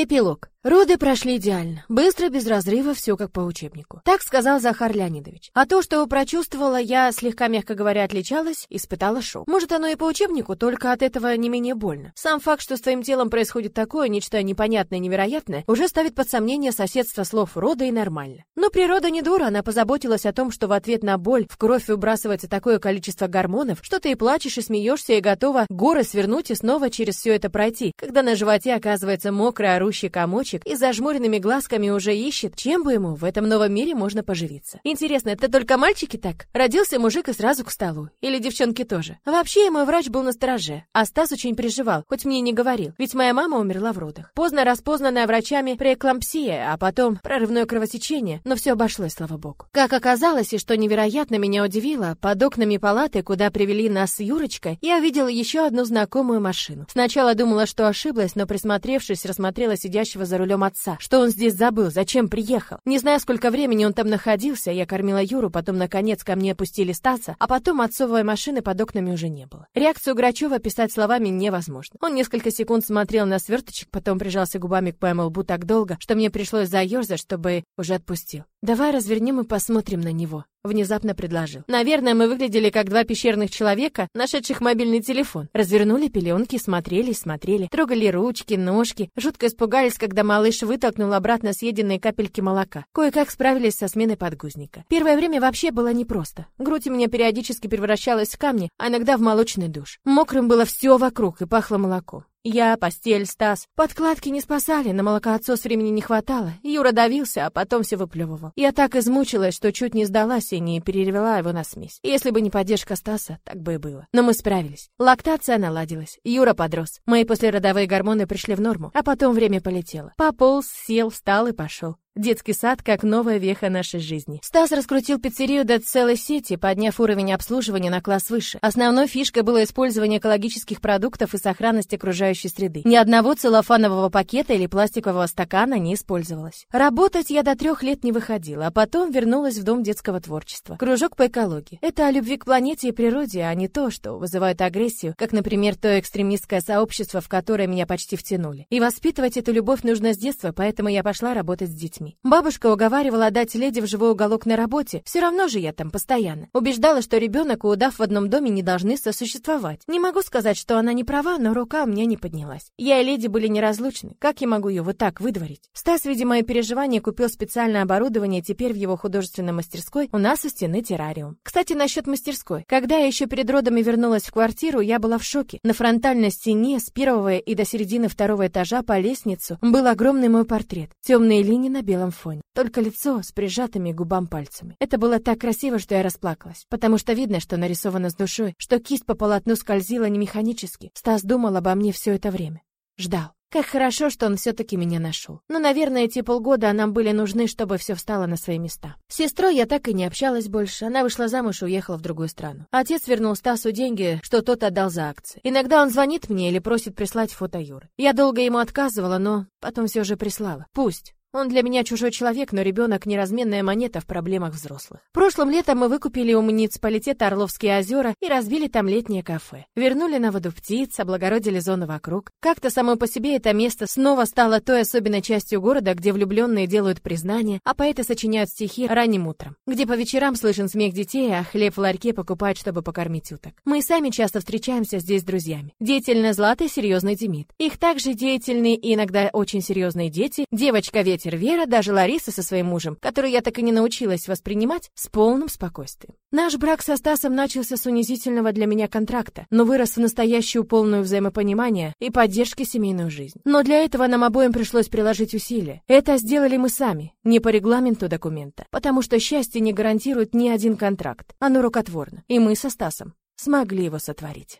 Эпилог. Роды прошли идеально. Быстро, без разрыва, все как по учебнику. Так сказал Захар Леонидович. А то, что прочувствовала, я, слегка, мягко говоря, отличалась, испытала шок. Может, оно и по учебнику, только от этого не менее больно. Сам факт, что с твоим телом происходит такое, нечто непонятное, невероятное, уже ставит под сомнение соседство слов рода и нормально. Но природа не дура, она позаботилась о том, что в ответ на боль в кровь выбрасывается такое количество гормонов, что ты и плачешь, и смеешься, и готова горы свернуть и снова через все это пройти, когда на животе оказывается мокрая орущий комочек и зажмуренными глазками уже ищет, чем бы ему в этом новом мире можно поживиться. Интересно, это только мальчики так? Родился мужик и сразу к столу? Или девчонки тоже? Вообще, мой врач был на стороже, а Стас очень переживал, хоть мне и не говорил, ведь моя мама умерла в родах. Поздно распознанная врачами преэклампсия, а потом прорывное кровотечение, но все обошлось, слава богу. Как оказалось, и что невероятно меня удивило, под окнами палаты, куда привели нас с Юрочкой, я увидела еще одну знакомую машину. Сначала думала, что ошиблась, но присмотревшись, рассмотрела сидящего за рулем отца. Что он здесь забыл? Зачем приехал? Не знаю, сколько времени он там находился. Я кормила Юру, потом, наконец, ко мне опустили Стаса, а потом отцовой машины под окнами уже не было. Реакцию Грачева писать словами невозможно. Он несколько секунд смотрел на сверточек, потом прижался губами к моему лбу так долго, что мне пришлось заерзать, чтобы уже отпустил. «Давай развернем и посмотрим на него», — внезапно предложил. Наверное, мы выглядели как два пещерных человека, нашедших мобильный телефон. Развернули пеленки, смотрели, смотрели, трогали ручки, ножки. Жутко испугались, когда малыш вытолкнул обратно съеденные капельки молока. Кое-как справились со сменой подгузника. Первое время вообще было непросто. Грудь у меня периодически превращалась в камни, а иногда в молочный душ. Мокрым было все вокруг и пахло молоком. Я, постель, Стас. Подкладки не спасали, на молокоотсос времени не хватало. Юра давился, а потом все выплевывал. Я так измучилась, что чуть не сдалась и не перевела его на смесь. Если бы не поддержка Стаса, так бы и было. Но мы справились. Лактация наладилась. Юра подрос. Мои послеродовые гормоны пришли в норму, а потом время полетело. Пополз, сел, встал и пошел. Детский сад как новая веха нашей жизни. Стас раскрутил пиццерию до целой сети, подняв уровень обслуживания на класс выше. Основной фишкой было использование экологических продуктов и сохранность окружающей среды. Ни одного целлофанового пакета или пластикового стакана не использовалось. Работать я до трех лет не выходила, а потом вернулась в Дом детского творчества. Кружок по экологии. Это о любви к планете и природе, а не то, что вызывает агрессию, как, например, то экстремистское сообщество, в которое меня почти втянули. И воспитывать эту любовь нужно с детства, поэтому я пошла работать с детьми детьми. Бабушка уговаривала отдать леди в живой уголок на работе, все равно же я там постоянно. Убеждала, что ребенок и удав в одном доме не должны сосуществовать. Не могу сказать, что она не права, но рука у меня не поднялась. Я и леди были неразлучны. Как я могу ее вот так выдворить? Стас, видя мои переживания, купил специальное оборудование, теперь в его художественной мастерской у нас у стены террариум. Кстати, насчет мастерской. Когда я еще перед родами вернулась в квартиру, я была в шоке. На фронтальной стене с первого и до середины второго этажа по лестницу был огромный мой портрет. Темные линии на белом белом фоне. Только лицо с прижатыми губам пальцами. Это было так красиво, что я расплакалась. Потому что видно, что нарисовано с душой, что кисть по полотну скользила не механически. Стас думал обо мне все это время. Ждал. Как хорошо, что он все-таки меня нашел. Но, наверное, эти полгода нам были нужны, чтобы все встало на свои места. С сестрой я так и не общалась больше. Она вышла замуж и уехала в другую страну. Отец вернул Стасу деньги, что тот отдал за акции. Иногда он звонит мне или просит прислать фото Юры. Я долго ему отказывала, но потом все же прислала. Пусть. Он для меня чужой человек, но ребенок неразменная монета в проблемах взрослых. Прошлым летом мы выкупили у муниципалитета Орловские озера и разбили там летнее кафе. Вернули на воду птиц, облагородили зону вокруг. Как-то само по себе это место снова стало той особенной частью города, где влюбленные делают признания, а поэты сочиняют стихи ранним утром, где по вечерам слышен смех детей, а хлеб в ларьке покупают, чтобы покормить уток. Мы сами часто встречаемся здесь с друзьями. Деятельная Злата и серьезный Демид. Их также деятельные и иногда очень серьезные дети, девочка Ветер ветер Вера, даже Лариса со своим мужем, который я так и не научилась воспринимать, с полным спокойствием. Наш брак со Стасом начался с унизительного для меня контракта, но вырос в настоящую полную взаимопонимание и поддержки семейную жизнь. Но для этого нам обоим пришлось приложить усилия. Это сделали мы сами, не по регламенту документа, потому что счастье не гарантирует ни один контракт. Оно рукотворно. И мы со Стасом смогли его сотворить.